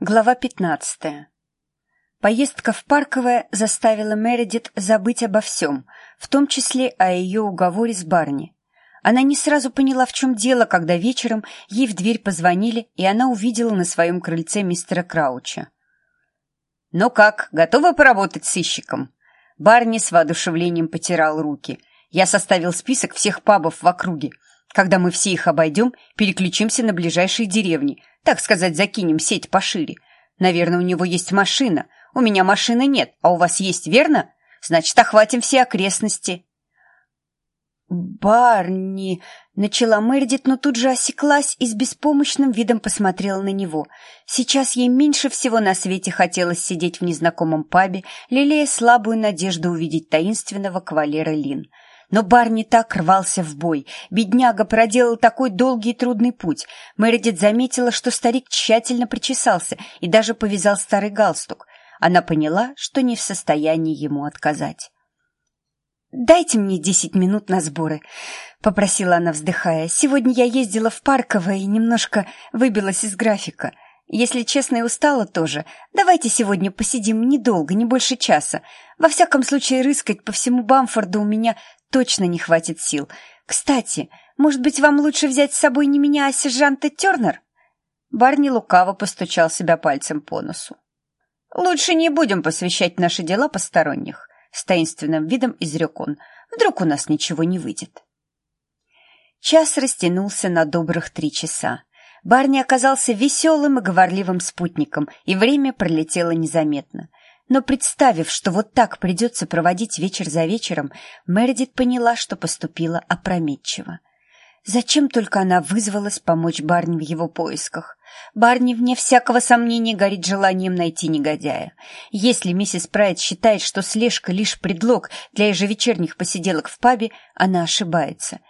Глава 15. Поездка в Парковое заставила Мередит забыть обо всем, в том числе о ее уговоре с Барни. Она не сразу поняла, в чем дело, когда вечером ей в дверь позвонили, и она увидела на своем крыльце мистера Крауча. «Ну как, готова поработать сыщиком?» Барни с воодушевлением потирал руки. «Я составил список всех пабов в округе. Когда мы все их обойдем, переключимся на ближайшие деревни, так сказать, закинем сеть пошире. Наверное, у него есть машина. У меня машины нет, а у вас есть, верно? Значит, охватим все окрестности. «Барни!» — начала Мередит, но тут же осеклась и с беспомощным видом посмотрела на него. Сейчас ей меньше всего на свете хотелось сидеть в незнакомом пабе, лелея слабую надежду увидеть таинственного кавалера Лин — но Барни так рвался в бой. Бедняга проделал такой долгий и трудный путь. Мередит заметила, что старик тщательно причесался и даже повязал старый галстук. Она поняла, что не в состоянии ему отказать. «Дайте мне десять минут на сборы», — попросила она, вздыхая. «Сегодня я ездила в Парково и немножко выбилась из графика. Если честно, и устала тоже. Давайте сегодня посидим недолго, не больше часа. Во всяком случае, рыскать по всему Бамфорду у меня точно не хватит сил. Кстати, может быть, вам лучше взять с собой не меня, а сержанта Тернер?» Барни лукаво постучал себя пальцем по носу. «Лучше не будем посвящать наши дела посторонних», — с таинственным видом изрек он. «Вдруг у нас ничего не выйдет». Час растянулся на добрых три часа. Барни оказался веселым и говорливым спутником, и время пролетело незаметно. Но представив, что вот так придется проводить вечер за вечером, Мередит поняла, что поступила опрометчиво. Зачем только она вызвалась помочь Барни в его поисках? Барни, вне всякого сомнения, горит желанием найти негодяя. Если миссис Прайд считает, что слежка — лишь предлог для ежевечерних посиделок в пабе, она ошибается.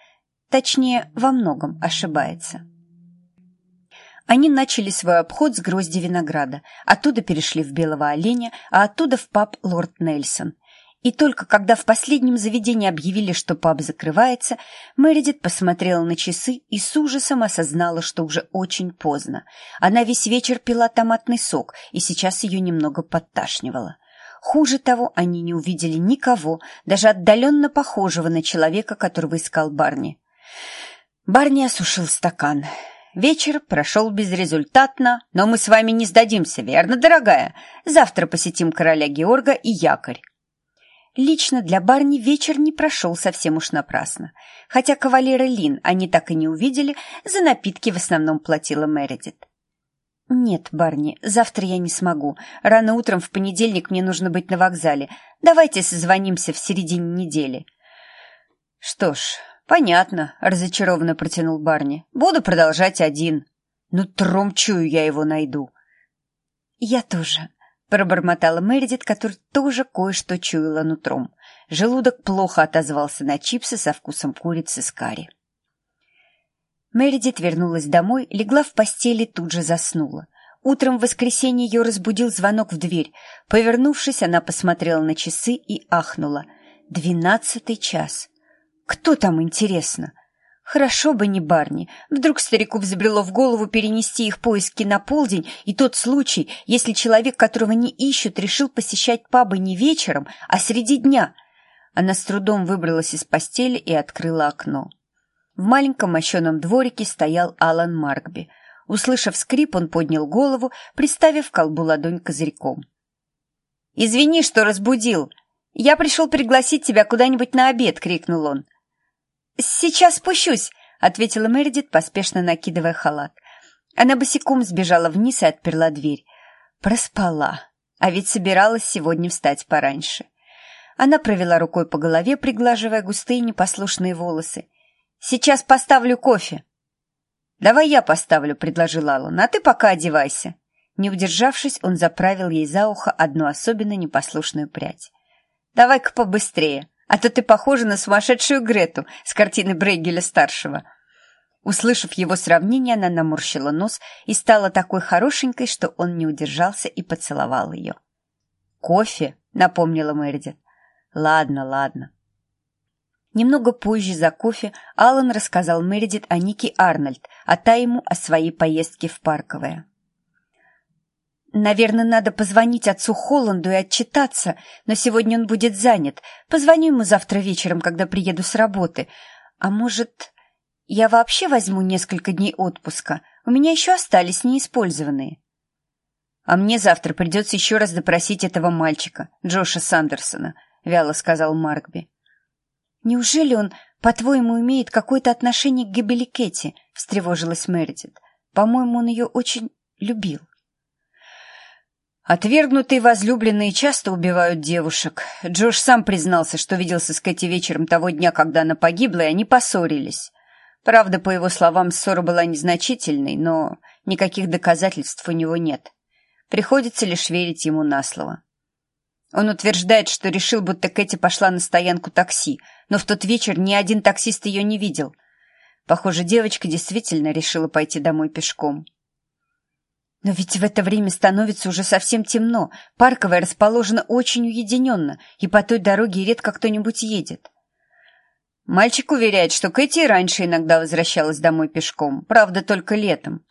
Точнее, во многом ошибается. Они начали свой обход с грозди винограда, оттуда перешли в белого оленя, а оттуда в паб «Лорд Нельсон». И только когда в последнем заведении объявили, что паб закрывается, Мередит посмотрела на часы и с ужасом осознала, что уже очень поздно. Она весь вечер пила томатный сок, и сейчас ее немного подташнивало. Хуже того, они не увидели никого, даже отдаленно похожего на человека, которого искал Барни. Барни осушил стакан. Вечер прошел безрезультатно, но мы с вами не сдадимся, верно, дорогая? Завтра посетим короля Георга и якорь. Лично для Барни вечер не прошел совсем уж напрасно. Хотя кавалера Лин они так и не увидели, за напитки в основном платила Мередит. «Нет, Барни, завтра я не смогу. Рано утром в понедельник мне нужно быть на вокзале. Давайте созвонимся в середине недели». «Что ж, «Понятно», — разочарованно протянул Барни. «Буду продолжать один. Ну, тром чую, я его найду». «Я тоже», — пробормотала Мередит, которая тоже кое-что чуяла нутром. Желудок плохо отозвался на чипсы со вкусом курицы с карри. Мередит вернулась домой, легла в постели и тут же заснула. Утром в воскресенье ее разбудил звонок в дверь. Повернувшись, она посмотрела на часы и ахнула. «Двенадцатый час». Кто там, интересно? Хорошо бы не Барни. Вдруг старику взбрело в голову перенести их поиски на полдень, и тот случай, если человек, которого не ищут, решил посещать пабы не вечером, а среди дня. Она с трудом выбралась из постели и открыла окно. В маленьком мощеном дворике стоял Алан Маркби. Услышав скрип, он поднял голову, приставив колбу ладонь козырьком. «Извини, что разбудил. Я пришел пригласить тебя куда-нибудь на обед», — крикнул он. «Сейчас спущусь», — ответила Мередит, поспешно накидывая халат. Она босиком сбежала вниз и отперла дверь. Проспала, а ведь собиралась сегодня встать пораньше. Она провела рукой по голове, приглаживая густые непослушные волосы. «Сейчас поставлю кофе». «Давай я поставлю», — предложил Аллан, — «а ты пока одевайся». Не удержавшись, он заправил ей за ухо одну особенно непослушную прядь. «Давай-ка побыстрее», а то ты похожа на сумасшедшую Грету с картины Брейгеля-старшего». Услышав его сравнение, она наморщила нос и стала такой хорошенькой, что он не удержался и поцеловал ее. «Кофе?» — напомнила Мэридит. «Ладно, ладно». Немного позже за кофе Алан рассказал Мередит о Нике Арнольд, а та ему о своей поездке в Парковое. Наверное, надо позвонить отцу Холланду и отчитаться, но сегодня он будет занят. Позвоню ему завтра вечером, когда приеду с работы. А может, я вообще возьму несколько дней отпуска? У меня еще остались неиспользованные. А мне завтра придется еще раз допросить этого мальчика, Джоша Сандерсона, вяло сказал Маркби. Неужели он, по-твоему, имеет какое-то отношение к гибели Кэти? встревожилась Мередит. По-моему, он ее очень любил. Отвергнутые возлюбленные часто убивают девушек. Джош сам признался, что виделся с Кэти вечером того дня, когда она погибла, и они поссорились. Правда, по его словам, ссора была незначительной, но никаких доказательств у него нет. Приходится лишь верить ему на слово. Он утверждает, что решил, будто Кэти пошла на стоянку такси, но в тот вечер ни один таксист ее не видел. Похоже, девочка действительно решила пойти домой пешком. Но ведь в это время становится уже совсем темно. Парковая расположена очень уединенно, и по той дороге редко кто-нибудь едет. Мальчик уверяет, что Кэти раньше иногда возвращалась домой пешком, правда, только летом.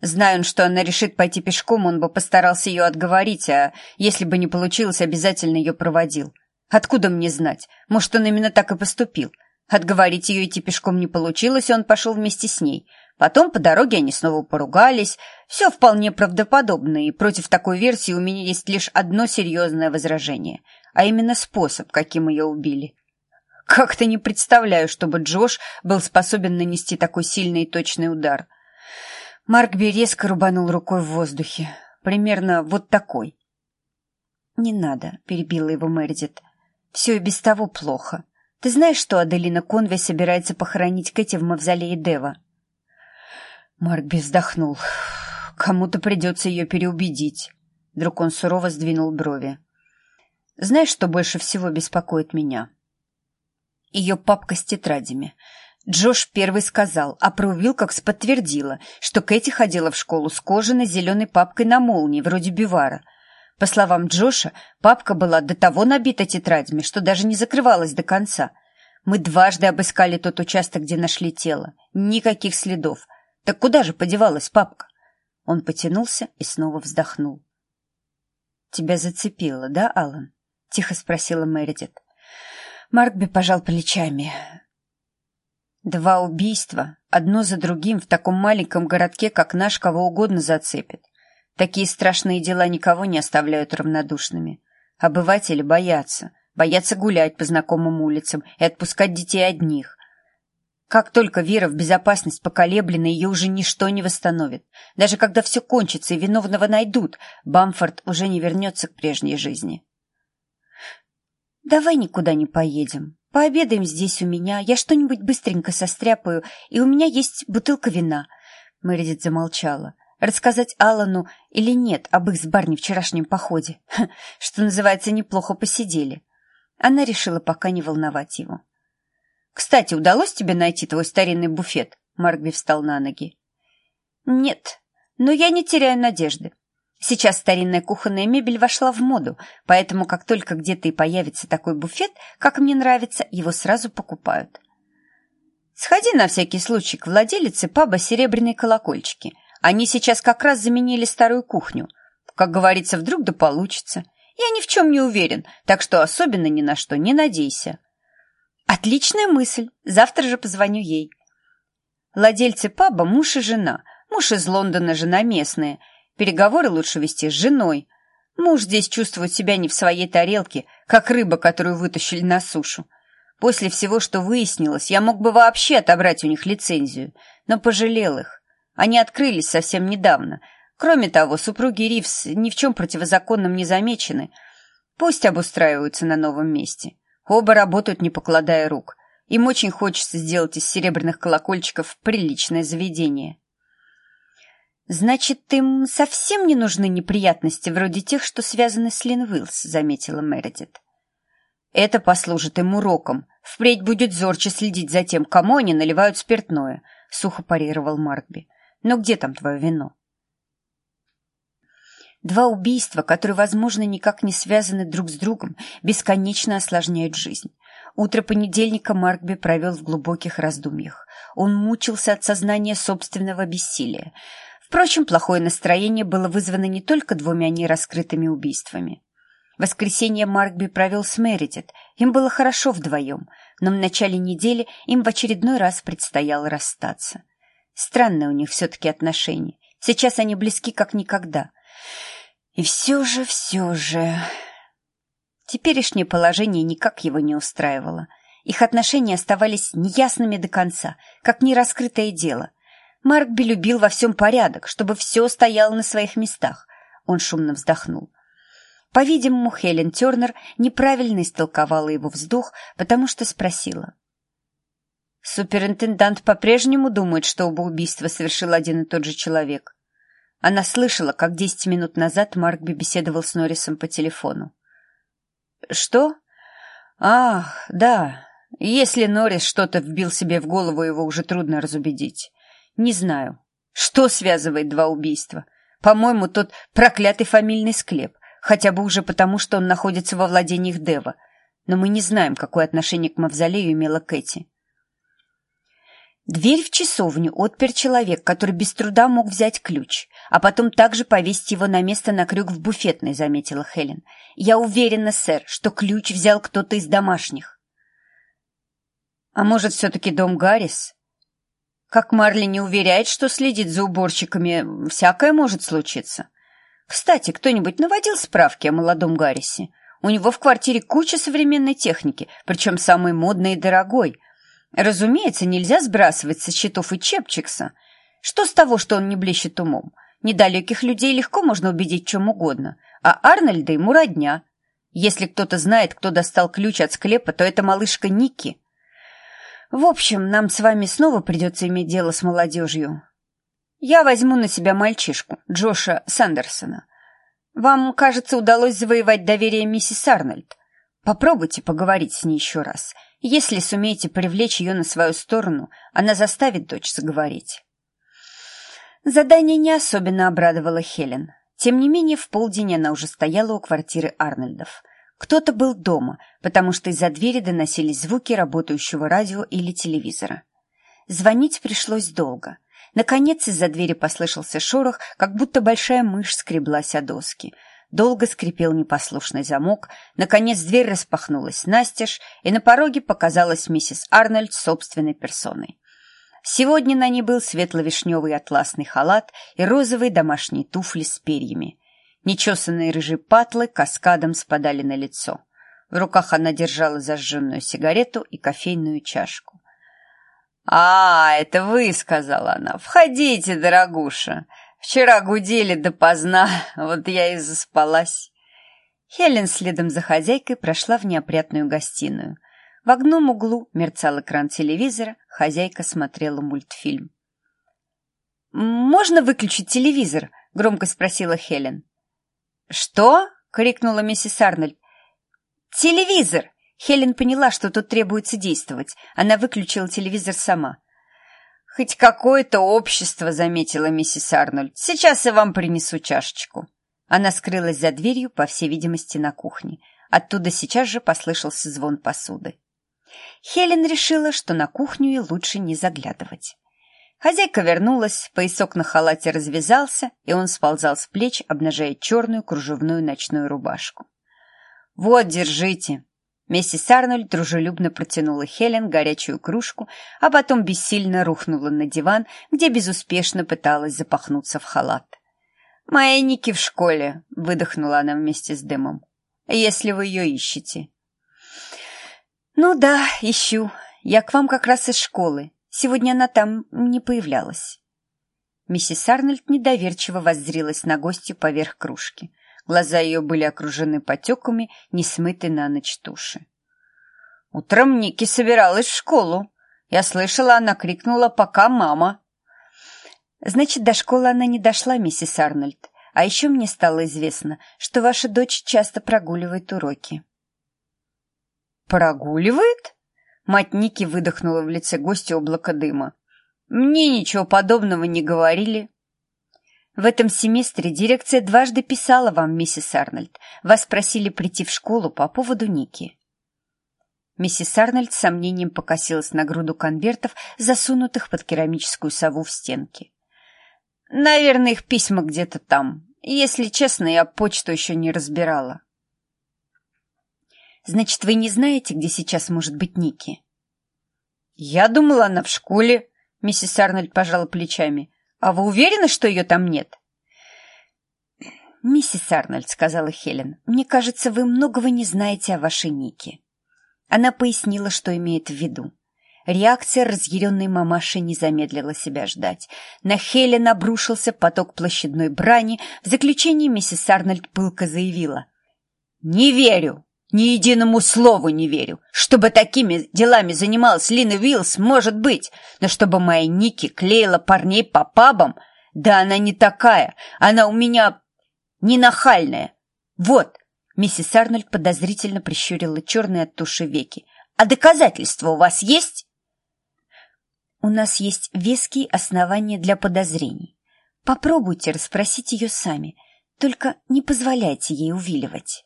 Зная он, что она решит пойти пешком, он бы постарался ее отговорить, а если бы не получилось, обязательно ее проводил. Откуда мне знать? Может, он именно так и поступил. Отговорить ее идти пешком не получилось, и он пошел вместе с ней. Потом по дороге они снова поругались. Все вполне правдоподобно, и против такой версии у меня есть лишь одно серьезное возражение, а именно способ, каким ее убили. Как-то не представляю, чтобы Джош был способен нанести такой сильный и точный удар. Маркби резко рубанул рукой в воздухе. Примерно вот такой. «Не надо», — перебила его Мэридит. «Все и без того плохо. Ты знаешь, что Аделина Конвей собирается похоронить Кэти в мавзолее Дева?» Маркби вздохнул. «Кому-то придется ее переубедить». Вдруг он сурово сдвинул брови. «Знаешь, что больше всего беспокоит меня?» Ее папка с тетрадями. Джош первый сказал, а про Уилкокс подтвердила, что Кэти ходила в школу с кожаной зеленой папкой на молнии, вроде бивара. По словам Джоша, папка была до того набита тетрадями, что даже не закрывалась до конца. Мы дважды обыскали тот участок, где нашли тело. Никаких следов. Так куда же подевалась папка? Он потянулся и снова вздохнул. «Тебя зацепило, да, Алан? тихо спросила Мэридит. Маркби пожал плечами. Два убийства, одно за другим в таком маленьком городке, как наш, кого угодно зацепит. Такие страшные дела никого не оставляют равнодушными. Обыватели боятся, боятся гулять по знакомым улицам и отпускать детей одних. Как только вера в безопасность поколеблена, ее уже ничто не восстановит. Даже когда все кончится и виновного найдут, Бамфорд уже не вернется к прежней жизни. «Давай никуда не поедем. Пообедаем здесь у меня. Я что-нибудь быстренько состряпаю, и у меня есть бутылка вина». Мэридит замолчала. Рассказать Аллану или нет об их с Барни вчерашнем походе? Что называется, неплохо посидели. Она решила пока не волновать его. «Кстати, удалось тебе найти твой старинный буфет?» Маркби встал на ноги. «Нет, но я не теряю надежды. Сейчас старинная кухонная мебель вошла в моду, поэтому как только где-то и появится такой буфет, как мне нравится, его сразу покупают. Сходи на всякий случай к владелице паба «Серебряные колокольчики». Они сейчас как раз заменили старую кухню. Как говорится, вдруг да получится. Я ни в чем не уверен, так что особенно ни на что не надейся. Отличная мысль. Завтра же позвоню ей. Владельцы паба муж и жена. Муж из Лондона, жена местная. Переговоры лучше вести с женой. Муж здесь чувствует себя не в своей тарелке, как рыба, которую вытащили на сушу. После всего, что выяснилось, я мог бы вообще отобрать у них лицензию, но пожалел их. Они открылись совсем недавно. Кроме того, супруги Ривз ни в чем противозаконном не замечены. Пусть обустраиваются на новом месте. Оба работают, не покладая рук. Им очень хочется сделать из серебряных колокольчиков приличное заведение. «Значит, им совсем не нужны неприятности вроде тех, что связаны с Лин Уиллс», — заметила Мередит. «Это послужит им уроком. Впредь будет зорче следить за тем, кому они наливают спиртное», — сухо парировал Маркби. «Но где там твое вино?» Два убийства, которые, возможно, никак не связаны друг с другом, бесконечно осложняют жизнь. Утро понедельника Маркби провел в глубоких раздумьях. Он мучился от сознания собственного бессилия. Впрочем, плохое настроение было вызвано не только двумя нераскрытыми убийствами. Воскресенье Маркби провел с Мередит. Им было хорошо вдвоем, но в начале недели им в очередной раз предстояло расстаться. Странные у них все-таки отношения. Сейчас они близки как никогда. И все же, все же... Теперешнее положение никак его не устраивало. Их отношения оставались неясными до конца, как нераскрытое дело. Маркби любил во всем порядок, чтобы все стояло на своих местах. Он шумно вздохнул. По-видимому, Хелен Тернер неправильно истолковала его вздох, потому что спросила. «Суперинтендант по-прежнему думает, что оба убийства совершил один и тот же человек». Она слышала, как десять минут назад Маркби беседовал с Норрисом по телефону. «Что? Ах, да. Если Норрис что-то вбил себе в голову, его уже трудно разубедить. Не знаю. Что связывает два убийства? По-моему, тот проклятый фамильный склеп, хотя бы уже потому, что он находится во владениях Дева. Но мы не знаем, какое отношение к мавзолею имела Кэти. Дверь в часовню отпер человек, который без труда мог взять ключ, а потом также повесить его на место на крюк в буфетной, заметила Хелен. Я уверена, сэр, что ключ взял кто-то из домашних. А может, все-таки дом Гаррис? Как Марли не уверяет, что следит за уборщиками, всякое может случиться. Кстати, кто-нибудь наводил справки о молодом Гаррисе? У него в квартире куча современной техники, причем самой модной и дорогой — Разумеется, нельзя сбрасывать со счетов и Чепчикса. Что с того, что он не блещет умом? Недалеких людей легко можно убедить чем угодно, а Арнольда ему родня. Если кто-то знает, кто достал ключ от склепа, то это малышка Ники. В общем, нам с вами снова придется иметь дело с молодежью. Я возьму на себя мальчишку, Джоша Сандерсона. Вам, кажется, удалось завоевать доверие миссис Арнольд. Попробуйте поговорить с ней еще раз — если сумеете привлечь ее на свою сторону, она заставит дочь заговорить. Задание не особенно обрадовало Хелен. Тем не менее, в полдень она уже стояла у квартиры Арнольдов. Кто-то был дома, потому что из-за двери доносились звуки работающего радио или телевизора. Звонить пришлось долго. Наконец из-за двери послышался шорох, как будто большая мышь скреблась о доски — Долго скрипел непослушный замок. Наконец дверь распахнулась настежь, и на пороге показалась миссис Арнольд собственной персоной. Сегодня на ней был светло-вишневый атласный халат и розовые домашние туфли с перьями. Нечесанные рыжие патлы каскадом спадали на лицо. В руках она держала зажженную сигарету и кофейную чашку. «А, это вы!» — сказала она. «Входите, дорогуша!» Вчера гудели допоздна, вот я и заспалась. Хелен следом за хозяйкой прошла в неопрятную гостиную. В одном углу мерцал экран телевизора, хозяйка смотрела мультфильм. «Можно выключить телевизор?» — громко спросила Хелен. «Что?» — крикнула миссис Арнольд. «Телевизор!» Хелен поняла, что тут требуется действовать. Она выключила телевизор сама. «Хоть какое-то общество», — заметила миссис Арнольд. «Сейчас я вам принесу чашечку». Она скрылась за дверью, по всей видимости, на кухне. Оттуда сейчас же послышался звон посуды. Хелен решила, что на кухню и лучше не заглядывать. Хозяйка вернулась, поясок на халате развязался, и он сползал с плеч, обнажая черную кружевную ночную рубашку. «Вот, держите!» Миссис Арнольд дружелюбно протянула Хелен горячую кружку, а потом бессильно рухнула на диван, где безуспешно пыталась запахнуться в халат. «Моя Ники в школе», — выдохнула она вместе с дымом. «Если вы ее ищете». «Ну да, ищу. Я к вам как раз из школы. Сегодня она там не появлялась». Миссис Арнольд недоверчиво воззрилась на гостью поверх кружки. Глаза ее были окружены потеками, не смытой на ночь туши. Утром Ники собиралась в школу. Я слышала, она крикнула «Пока, мама!» Значит, до школы она не дошла, миссис Арнольд. А еще мне стало известно, что ваша дочь часто прогуливает уроки. «Прогуливает?» Мать Ники выдохнула в лице гостя облако дыма. «Мне ничего подобного не говорили. В этом семестре дирекция дважды писала вам, миссис Арнольд. Вас просили прийти в школу по поводу Ники. Миссис Арнольд с сомнением покосилась на груду конвертов, засунутых под керамическую сову в стенке. Наверное, их письма где-то там. Если честно, я почту еще не разбирала. Значит, вы не знаете, где сейчас может быть Ники? Я думала, она в школе, миссис Арнольд пожала плечами. А вы уверены, что ее там нет? «Миссис Арнольд», — сказала Хелен, — «мне кажется, вы многого не знаете о вашей Нике». Она пояснила, что имеет в виду. Реакция разъяренной мамаши не замедлила себя ждать. На Хелен обрушился поток площадной брани. В заключении миссис Арнольд пылко заявила. «Не верю! Ни единому слову не верю! Чтобы такими делами занималась Лина Виллс, может быть, но чтобы моя Ники клеила парней по пабам, да она не такая, она у меня не нахальная. Вот, миссис Арнольд подозрительно прищурила черные от туши веки. А доказательства у вас есть? У нас есть веские основания для подозрений. Попробуйте расспросить ее сами, только не позволяйте ей увиливать.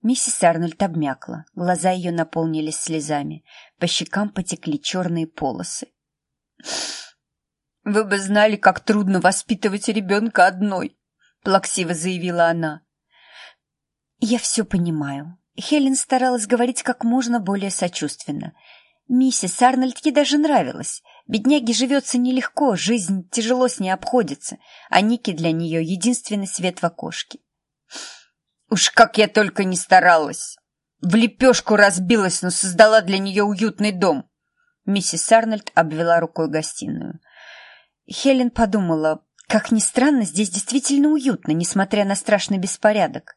Миссис Арнольд обмякла, глаза ее наполнились слезами, по щекам потекли черные полосы. «Вы бы знали, как трудно воспитывать ребенка одной», — плаксиво заявила она. «Я все понимаю». Хелен старалась говорить как можно более сочувственно. Миссис Арнольд ей даже нравилась. Бедняге живется нелегко, жизнь тяжело с ней обходится, а Ники для нее единственный свет в окошке. «Уж как я только не старалась! В лепешку разбилась, но создала для нее уютный дом!» Миссис Арнольд обвела рукой гостиную. Хелен подумала, как ни странно, здесь действительно уютно, несмотря на страшный беспорядок.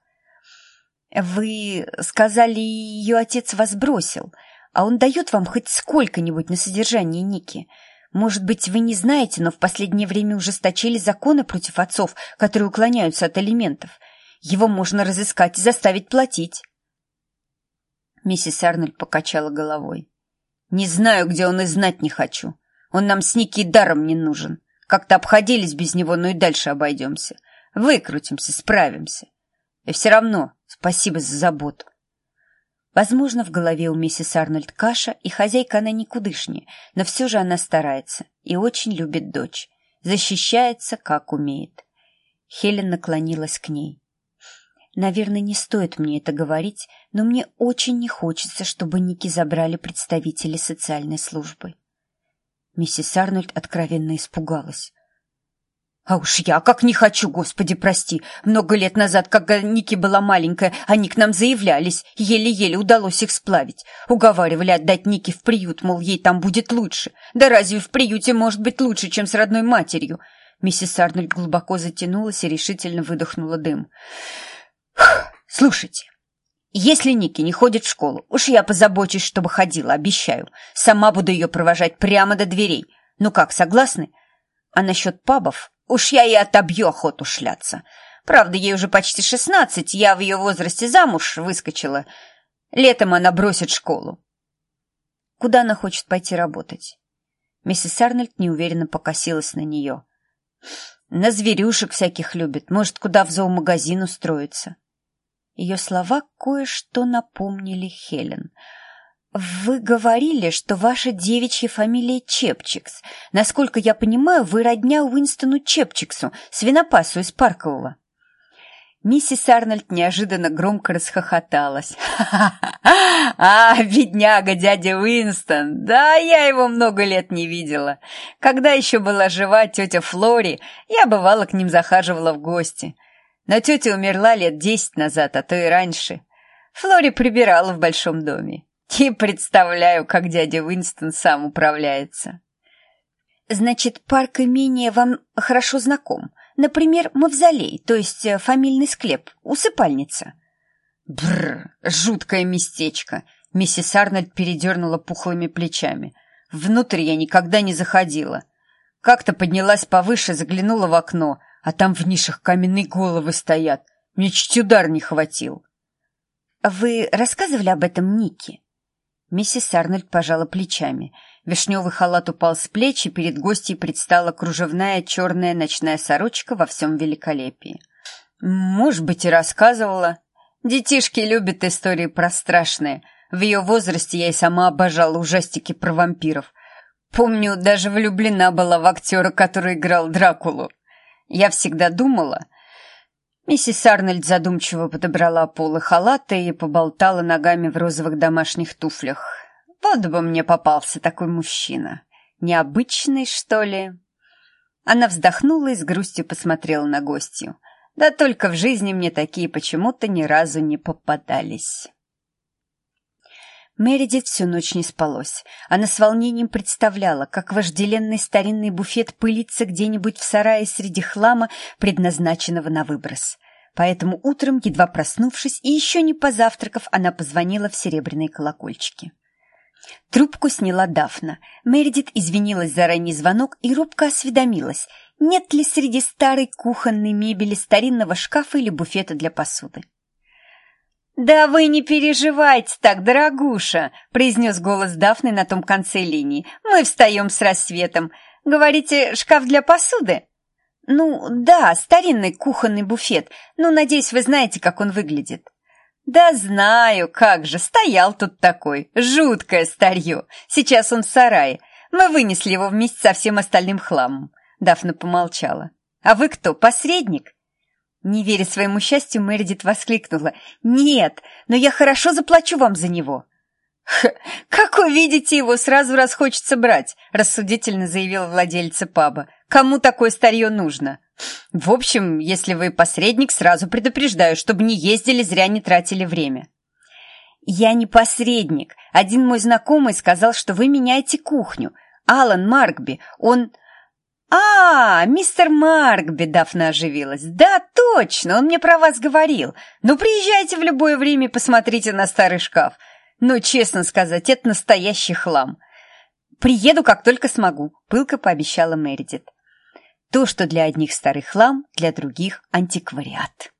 «Вы сказали, ее отец вас бросил», а он дает вам хоть сколько-нибудь на содержание Ники. Может быть, вы не знаете, но в последнее время ужесточили законы против отцов, которые уклоняются от алиментов. Его можно разыскать и заставить платить. Миссис Арнольд покачала головой. «Не знаю, где он и знать не хочу. Он нам с Ники даром не нужен. Как-то обходились без него, но и дальше обойдемся. Выкрутимся, справимся. И все равно спасибо за заботу. Возможно, в голове у миссис Арнольд каша, и хозяйка она никудышняя, но все же она старается и очень любит дочь, защищается, как умеет. Хелен наклонилась к ней. Наверное, не стоит мне это говорить, но мне очень не хочется, чтобы Ники забрали представители социальной службы. Миссис Арнольд откровенно испугалась. А уж я как не хочу, господи, прости. Много лет назад, когда Ники была маленькая, они к нам заявлялись. Еле-еле удалось их сплавить. Уговаривали отдать Ники в приют, мол, ей там будет лучше. Да разве в приюте может быть лучше, чем с родной матерью? Миссис Арнольд глубоко затянулась и решительно выдохнула дым. «Слушайте, если Ники не ходит в школу, уж я позабочусь, чтобы ходила, обещаю. Сама буду ее провожать прямо до дверей. Ну как, согласны? А насчет пабов Уж я и отобью охоту шляться. Правда, ей уже почти шестнадцать, я в ее возрасте замуж выскочила. Летом она бросит школу. Куда она хочет пойти работать? Миссис Арнольд неуверенно покосилась на нее. На зверюшек всяких любит, может, куда в зоомагазин устроиться. Ее слова кое-что напомнили Хелен — «Вы говорили, что ваша девичья фамилия Чепчикс. Насколько я понимаю, вы родня Уинстону Чепчиксу, свинопасу из Паркового». Миссис Арнольд неожиданно громко расхохоталась. «А, бедняга, дядя Уинстон! Да, я его много лет не видела. Когда еще была жива тетя Флори, я бывало к ним захаживала в гости. Но тетя умерла лет десять назад, а то и раньше. Флори прибирала в большом доме. И представляю, как дядя Уинстон сам управляется. Значит, парк имения вам хорошо знаком. Например, мавзолей, то есть э, фамильный склеп, усыпальница. Бррр, жуткое местечко. Миссис Арнольд передернула пухлыми плечами. Внутрь я никогда не заходила. Как-то поднялась повыше, заглянула в окно, а там в нишах каменные головы стоят. Мне чуть удар не хватил. Вы рассказывали об этом Нике? Миссис Арнольд пожала плечами. Вишневый халат упал с плеч, и перед гостьей предстала кружевная черная ночная сорочка во всем великолепии. Может быть, и рассказывала. Детишки любят истории про страшные. В ее возрасте я и сама обожала ужастики про вампиров. Помню, даже влюблена была в актера, который играл Дракулу. Я всегда думала...» Миссис Арнольд задумчиво подобрала полы халата и поболтала ногами в розовых домашних туфлях. «Вот бы мне попался такой мужчина. Необычный, что ли?» Она вздохнула и с грустью посмотрела на гостью. «Да только в жизни мне такие почему-то ни разу не попадались». Мередит всю ночь не спалось. Она с волнением представляла, как вожделенный старинный буфет пылится где-нибудь в сарае среди хлама, предназначенного на выброс. Поэтому утром, едва проснувшись и еще не позавтракав, она позвонила в серебряные колокольчики. Трубку сняла Дафна. Мередит извинилась за ранний звонок и робко осведомилась, нет ли среди старой кухонной мебели старинного шкафа или буфета для посуды. «Да вы не переживайте так, дорогуша!» — произнес голос Дафны на том конце линии. «Мы встаем с рассветом. Говорите, шкаф для посуды?» «Ну, да, старинный кухонный буфет. Ну, надеюсь, вы знаете, как он выглядит». «Да знаю, как же, стоял тут такой. Жуткое старье. Сейчас он в сарае. Мы вынесли его вместе со всем остальным хламом». Дафна помолчала. «А вы кто, посредник?» Не веря своему счастью, Мередит воскликнула. «Нет, но я хорошо заплачу вам за него». «Х, как увидите его, сразу раз хочется брать», — рассудительно заявила владельца паба. «Кому такое старье нужно?» «В общем, если вы посредник, сразу предупреждаю, чтобы не ездили, зря не тратили время». «Я не посредник. Один мой знакомый сказал, что вы меняете кухню. Алан Маркби, он...» «А, мистер Маркби!» — Дафна оживилась. «Да, точно, он мне про вас говорил. Ну, приезжайте в любое время и посмотрите на старый шкаф. Ну, честно сказать, это настоящий хлам». «Приеду, как только смогу», — пылко пообещала Мередит. То, что для одних старый хлам, для других антиквариат.